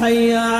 حي على